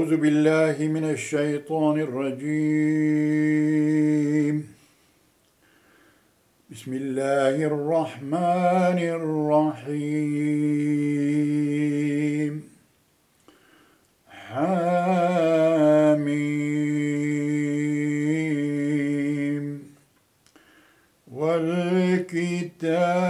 أعوذ بالله من الشيطان الرجيم. بسم الله الرحمن الرحيم. حاميم والكتاب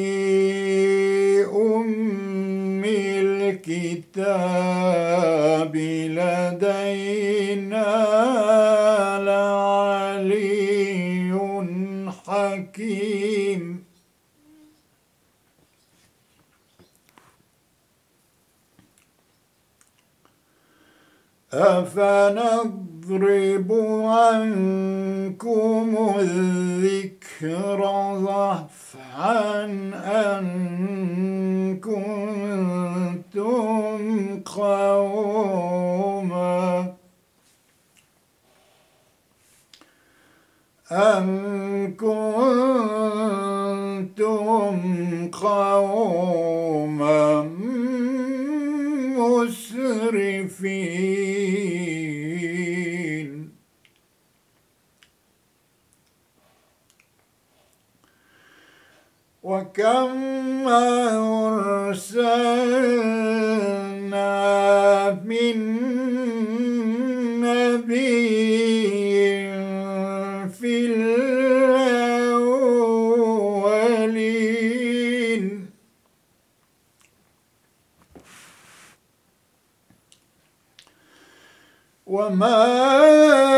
أفنضرب عنكم الذكر ضعفا أن كنتم قوما أن كنتم قوما مسرفين وكم أرسلنا من نبي في الأولين وما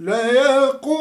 ليقولن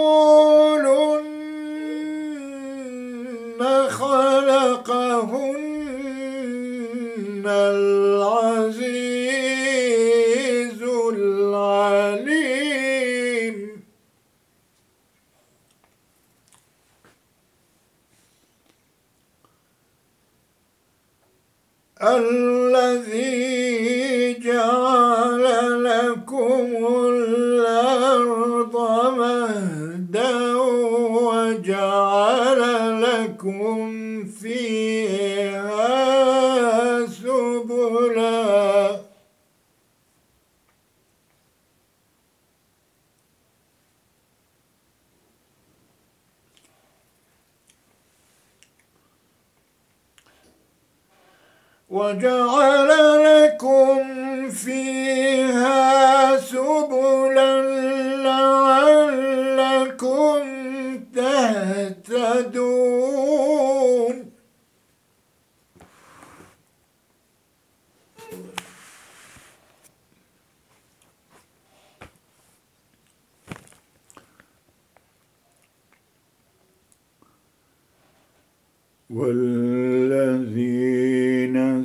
Dina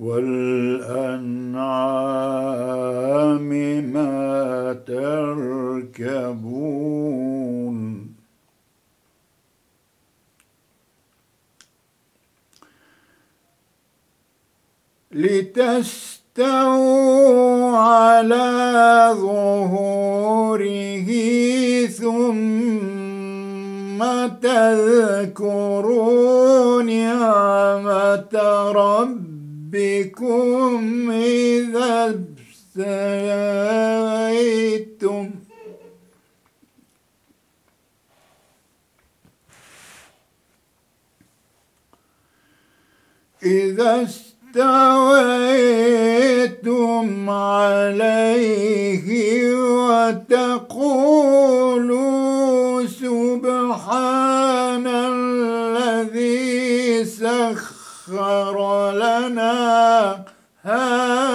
والأنعام ما تركبون. لتستووا على ظهوره ثم تذكروا نعمة ربكم. بكم إذا ابتليتم. إذا استويتم عليه وتقولوا سخر لنا هذا.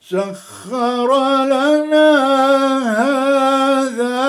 سخر لنا هذا.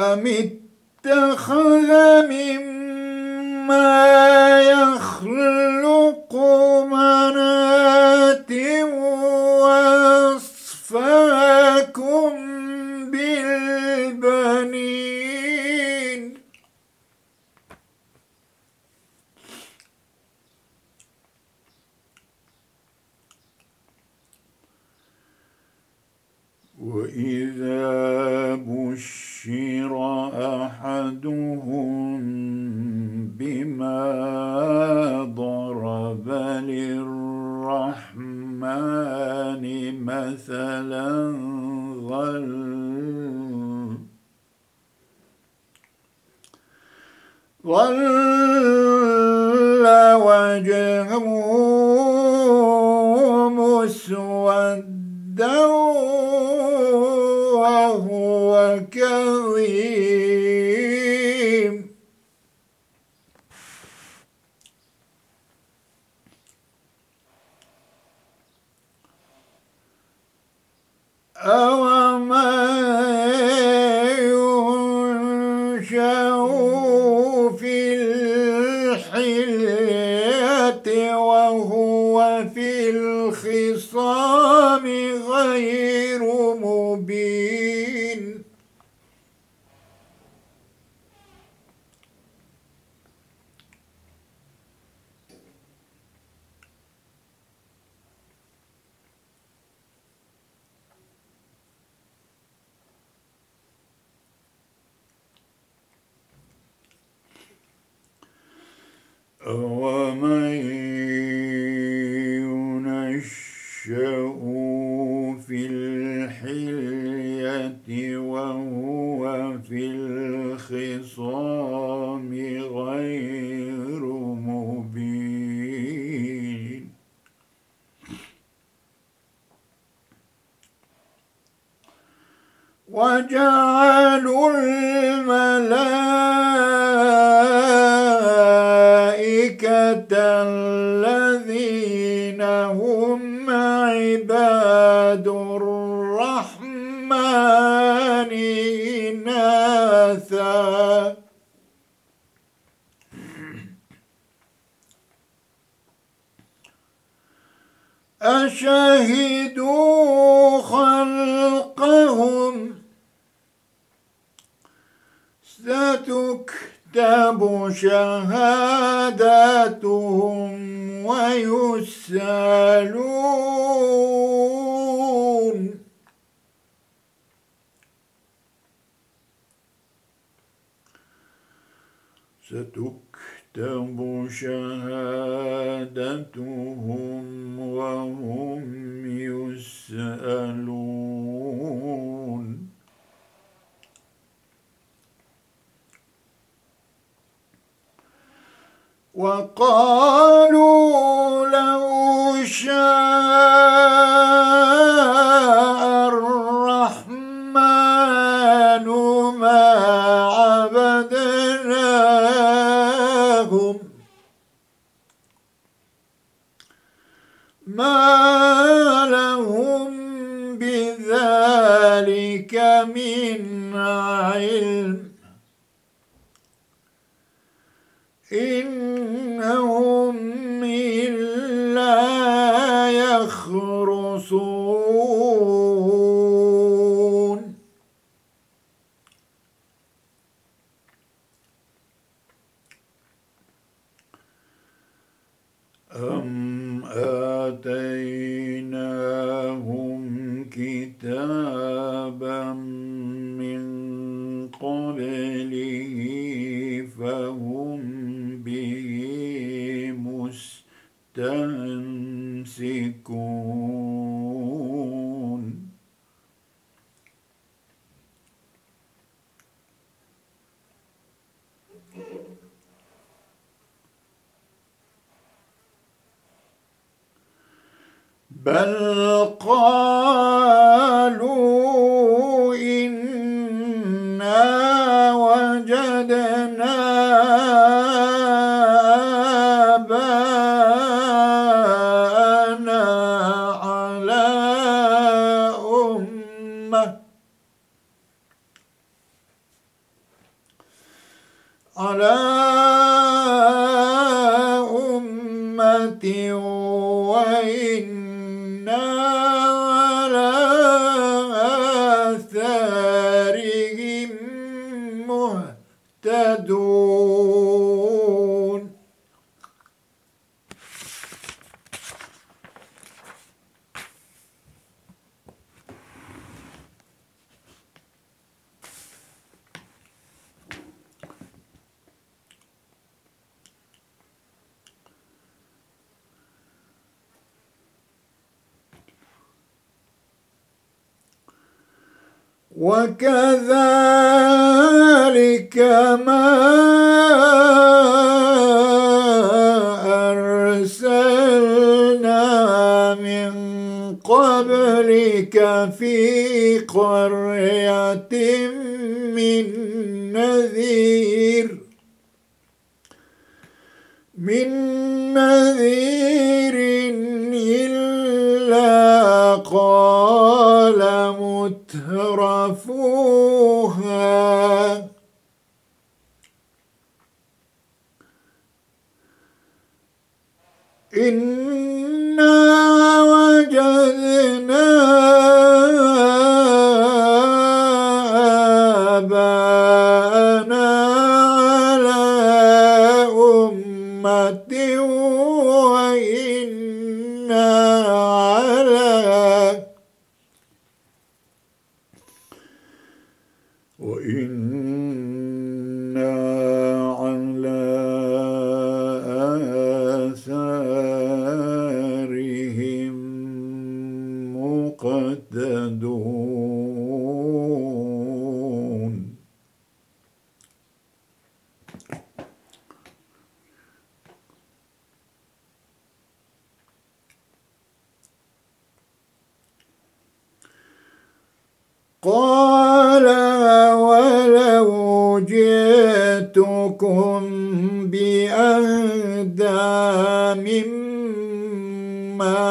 أم اتخذ مما يخلق بنات وهو في الخصام غير ومن ينشأ في الحلية وهو في الخصام غير مبين. وجعلوا الذين هم عباد الرحمن إناثا. أشهدوا خلقهم؟ ستكتب تكتب شهاداتهم ويسألون. ستكتب شهادتهم وهم يسألون. وقالوا لو شاء الرحمن ما عبدناهم. ما لهم بذلك من علم. من قبله فهم تمسكون بل قالوا وكذلك ما أرسلنا من قبلك في قرية من نذير fool. قال ولو جئتكم بأهدى مما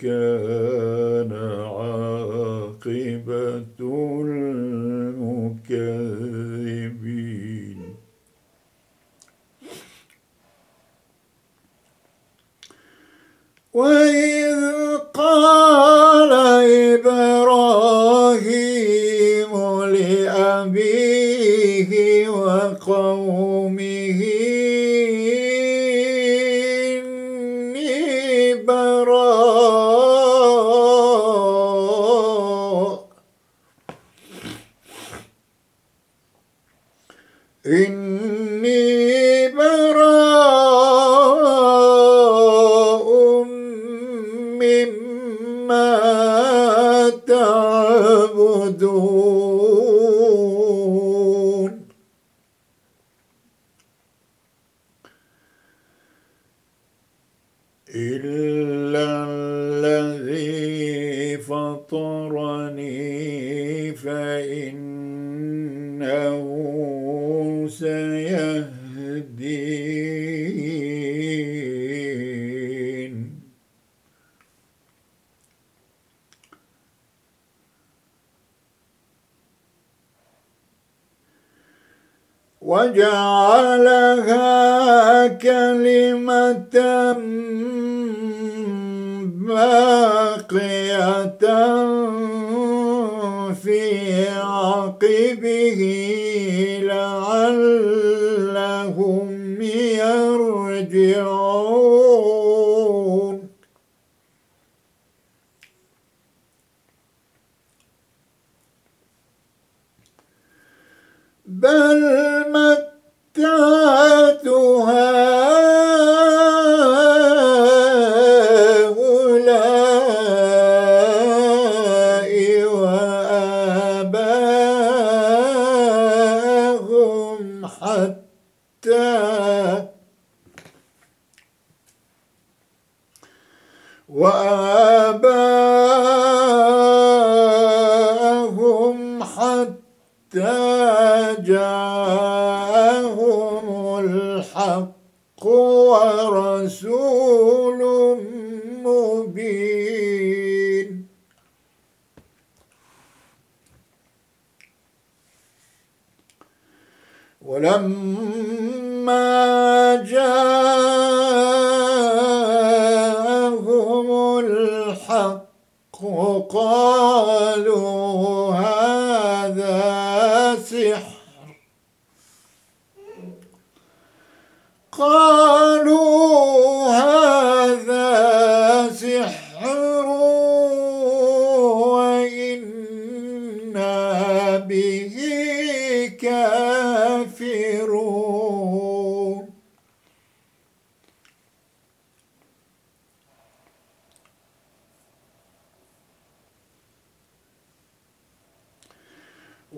كان عاقبة المكذبين. وإن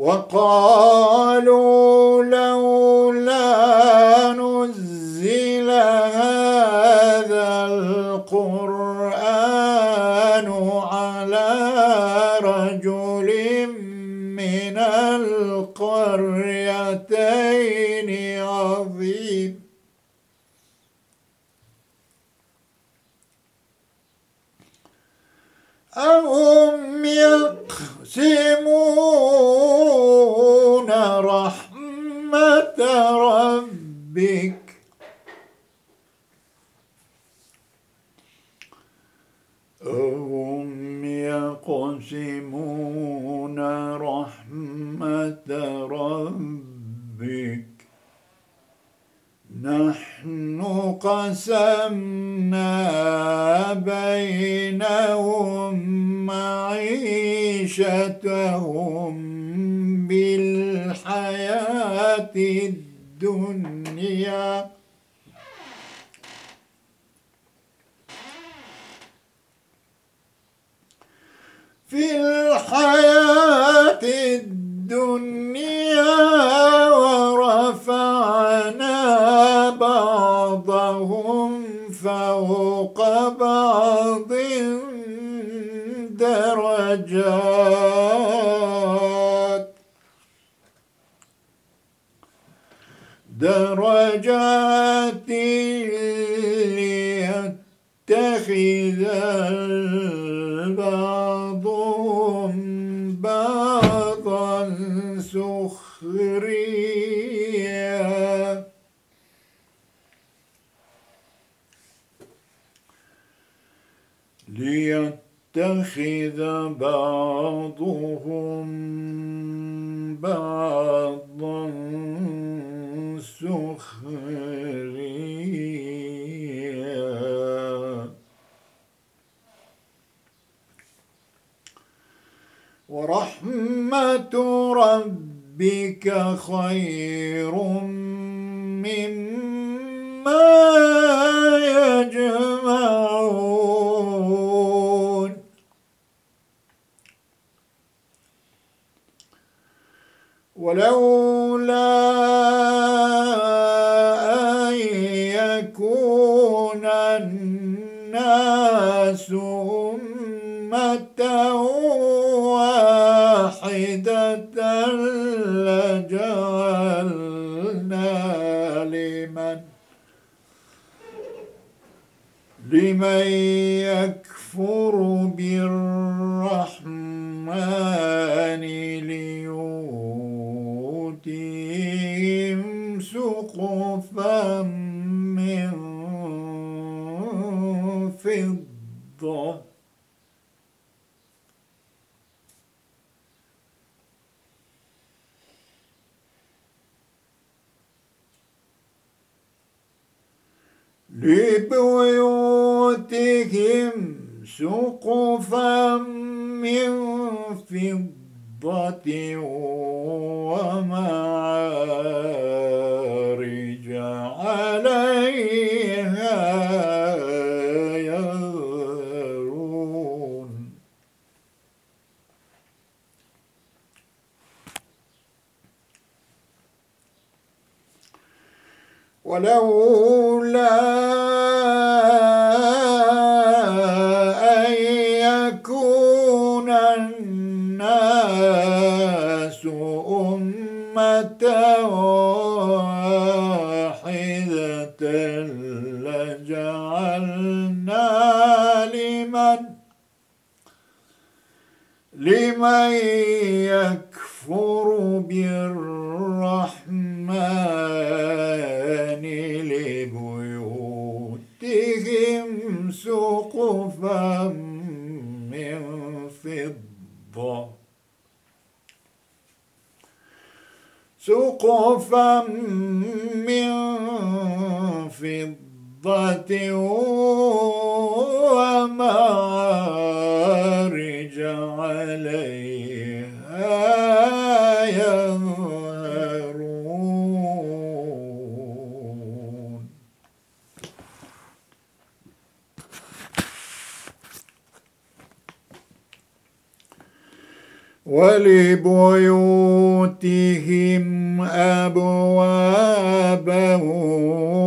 وقالوا لولا نزل هذا القرآن على رجل من القريتين عظيم. أهم يقسمون ربك. أهم يقسمون رحمة ربك نحن قسمنا بينهم معيشتهم بالحياة الدنيا. في الحياة الدنيا ليتخذ بعضهم بعضا سخريا. ورحمة ربك خير مما يجمعون. ولولا أن يكون الناس أمة واحدة لجعلنا لمن لمن يكفر بالرحمن. فضة لبيوتهم سقفا من فضة ومعارج عليها ولولا أن يكون الناس أمة واحدة لجعلنا لمن لمن يكفر بالرحمة لبيوتهم سقفا من فضة. سقفا من فضة ومعارج عليها يظهرون ولبيوتهم أبوابا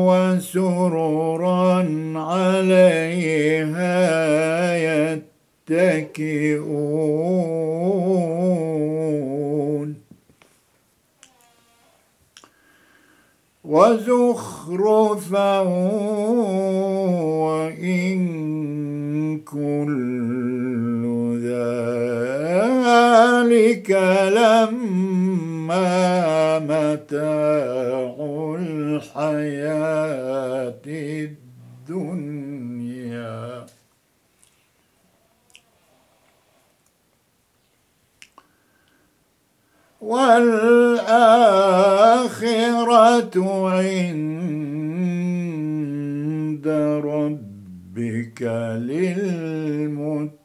وسررا عليها يتكئون. وزخرفا وإن كل ذلك لما متاع الحياة الدنيا. والآخرة عند ربك للمتقين.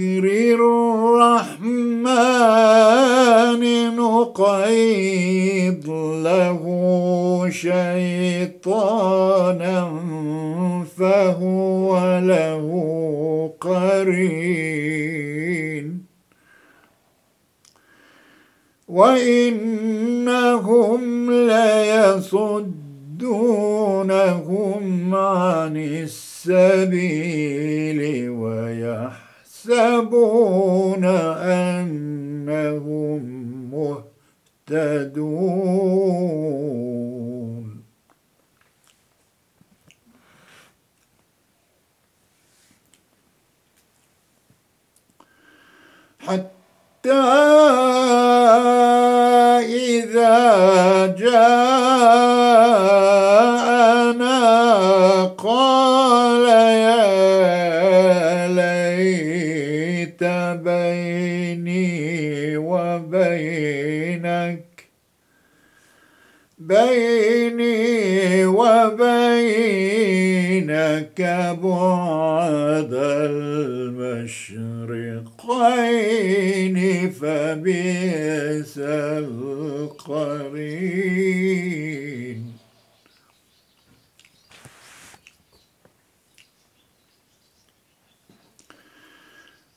الرحمن نقيض له شيطانا فهو له قرين. وإنهم ليصدونهم عن السبيل ويحسبون أنهم مهتدون. حتى إذا جاءنا بيني وبينك بعد المشرقين فبئس القرين.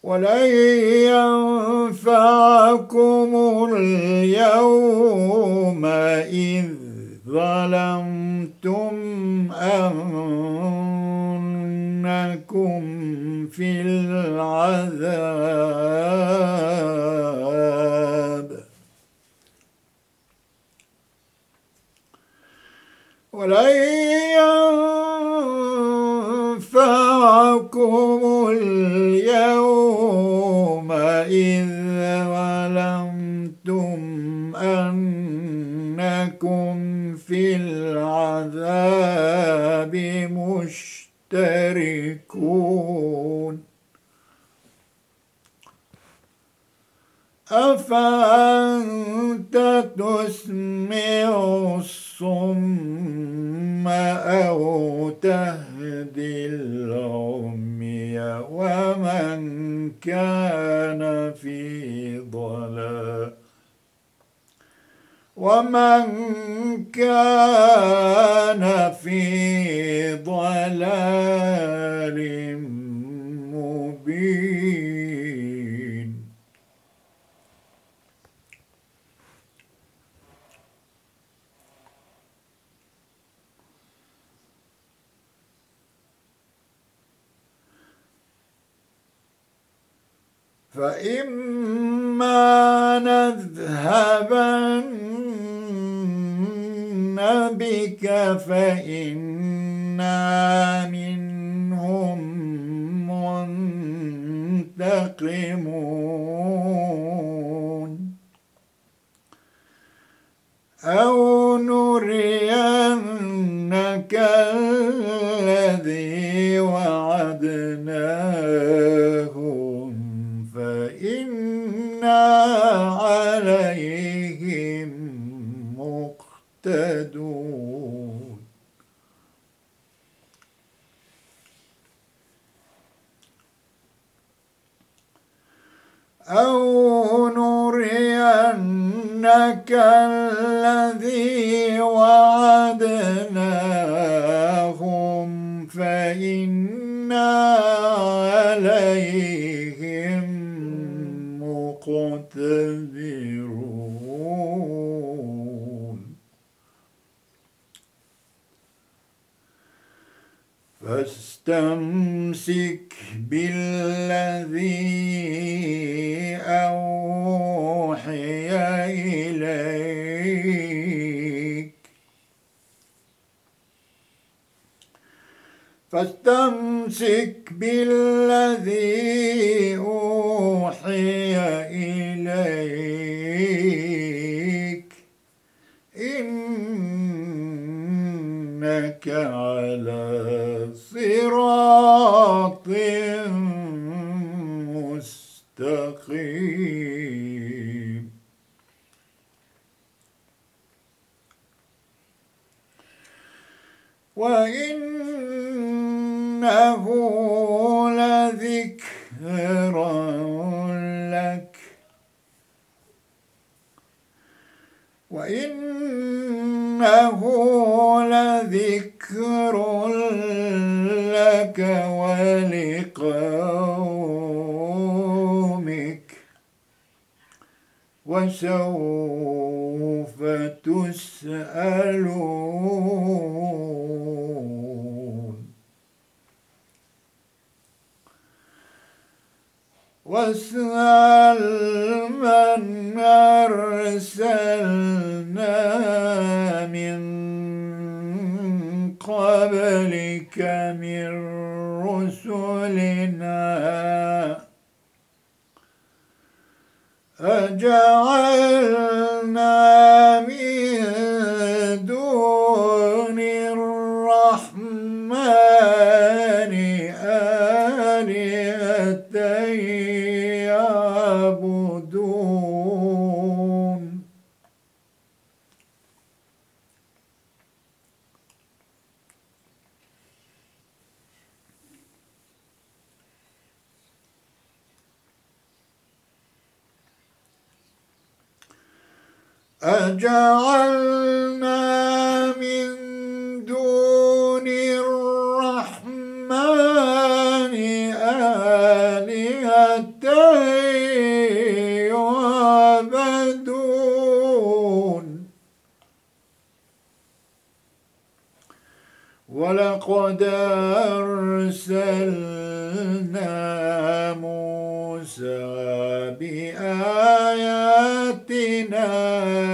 ولن ينفعكم اليوم إذ ظلمتم أنكم في العذاب. ولن ينفعكم اليوم إذ في العذاب مشتركون. أفأنت تسمع الصم أو تهدي العمي ومن كان في ضلال؟ ومن كان في ضلال مبين. فإما نذهبن بك فإنا منهم منتقمون أو نرينك الذي وعدناهم فإنا عليهم مقتدون أو نرينك الذي فاستمسك بالذي أوحي إليك. فاستمسك بالذي أوحي إليك. وإنه لذكر لك. وإنه لذكر لك ولقومك. وسوف تسألون واسأل من أرسلنا من قبلك من رسلنا. أجعلنا من دون الرحمن أجعلنا من دون الرحمن آلهة يعبدون. ولقد أرسلنا موسى بآياتنا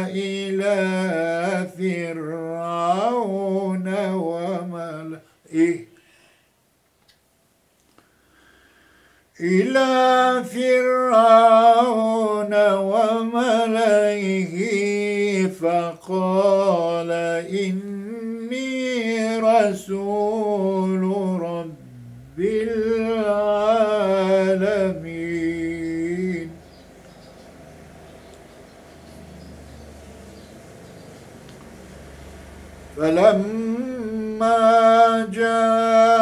إلى فرعون وملئه. إلى فرعون وملئه فقال إني رسول فلما جاءهم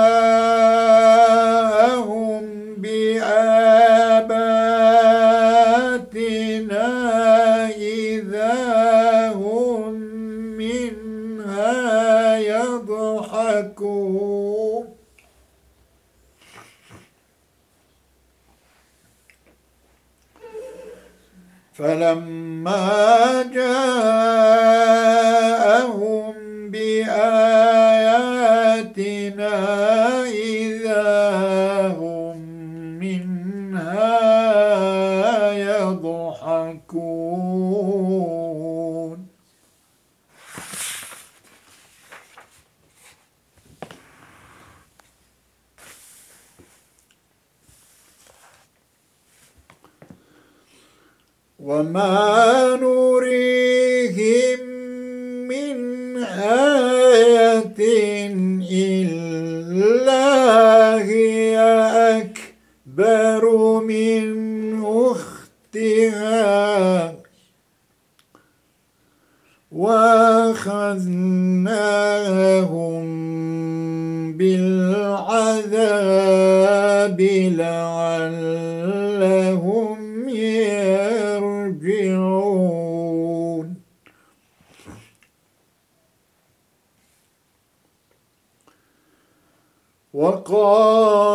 بآباتنا إذا هم منها يضحكون. فلما جاءهم إذا هم منها وما نريهم من آية إلا هي أكبر من أختها وأخذناهم بالعذاب لعلهم يرجعون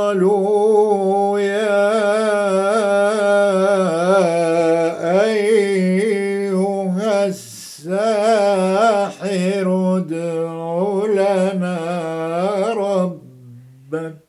وقالوا يا أيها الساحر ادع لنا ربك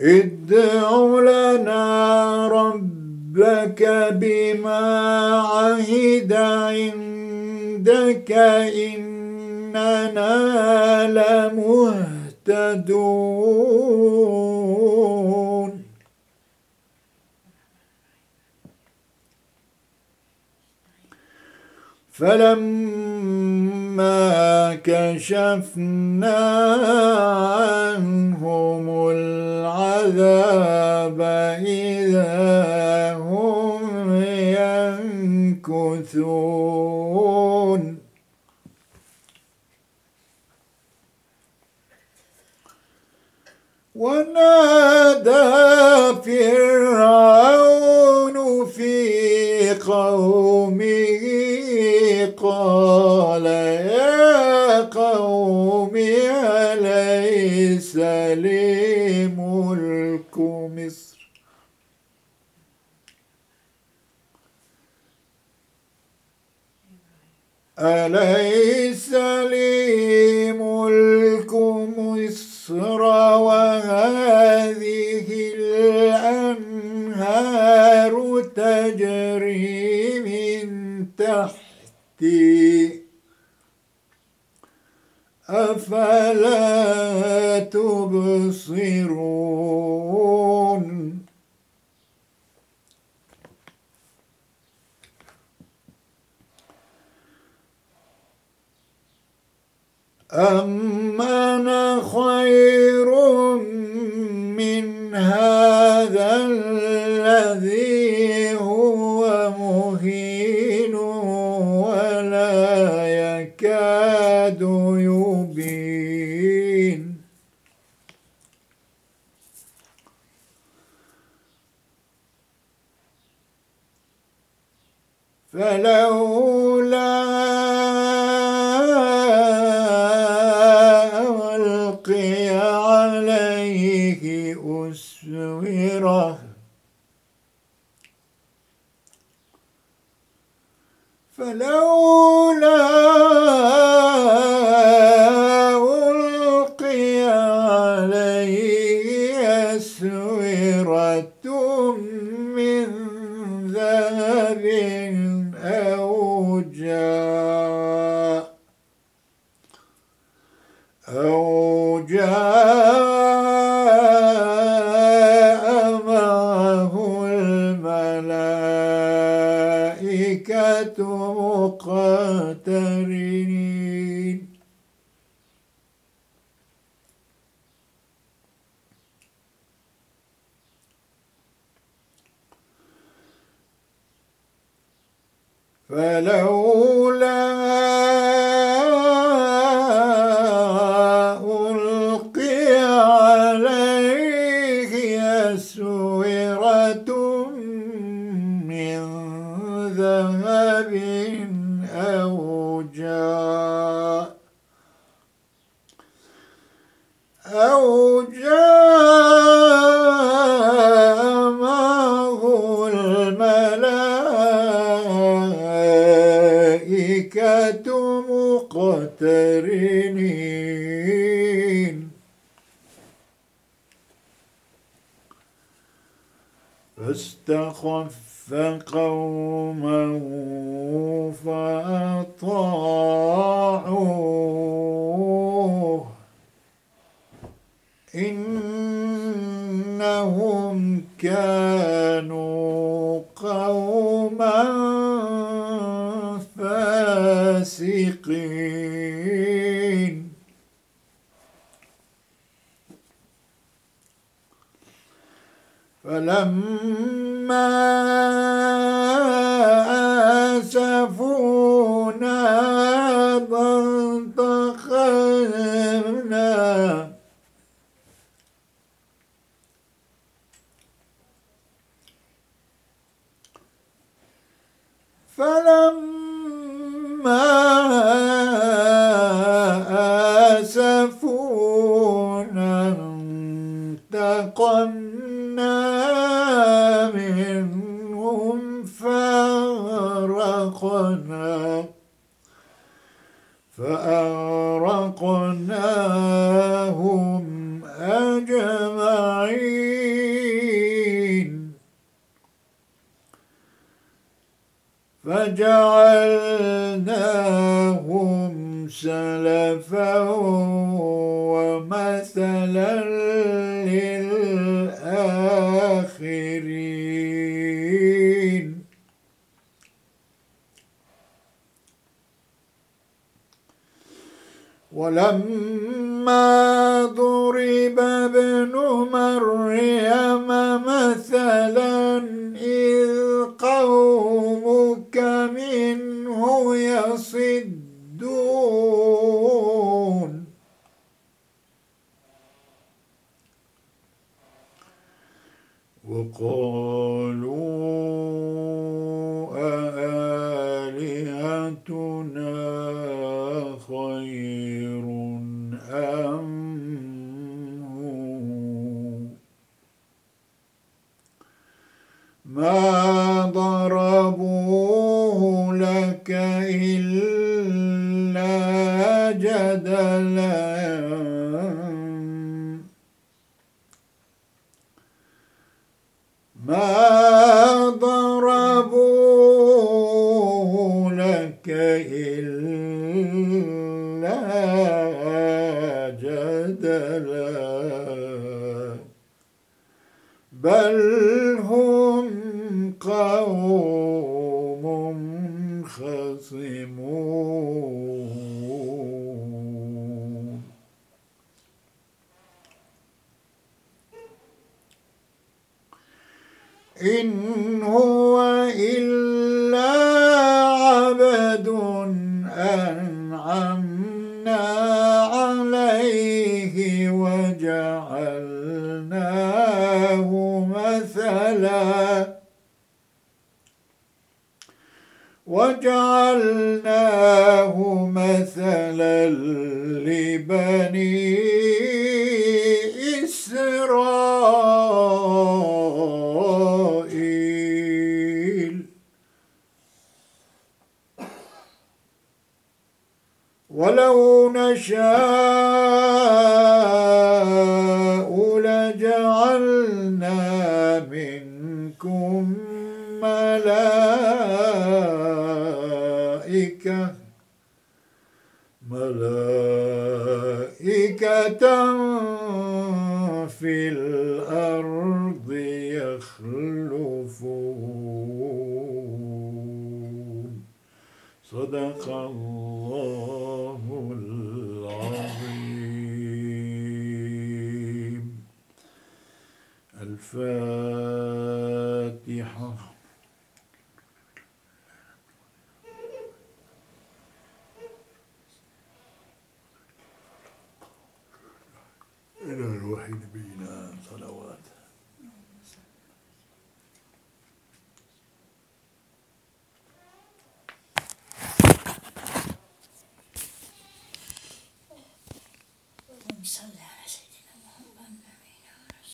ادع لنا ربك بما عهد عندك إننا لمهتدون. فلما كشفنا عنهم العذاب إذا هم ينكثون. ونادى فرعون في قومه قال يا قوم أليس لي ملك مصر؟ أليس لي ملك مصر وهذه الأنهار تجري من أفلا تبصرون؟ أم أنا خير من هذا الذي فلولا ألقي عليه أسوره. فلولا فلولا فلما يصدون. وقالوا أآلهتنا خير أم ما ضربوه لك إلا جدلا ما ضربوه لك إلا جدلا. بل قوم خصمون. إن هو إلا عبد أنعمنا عليه وجعلناه مثلاً. وجعلناه مثلا لبني في الأرض يخلفون. صدق الله العظيم. الفاتحة.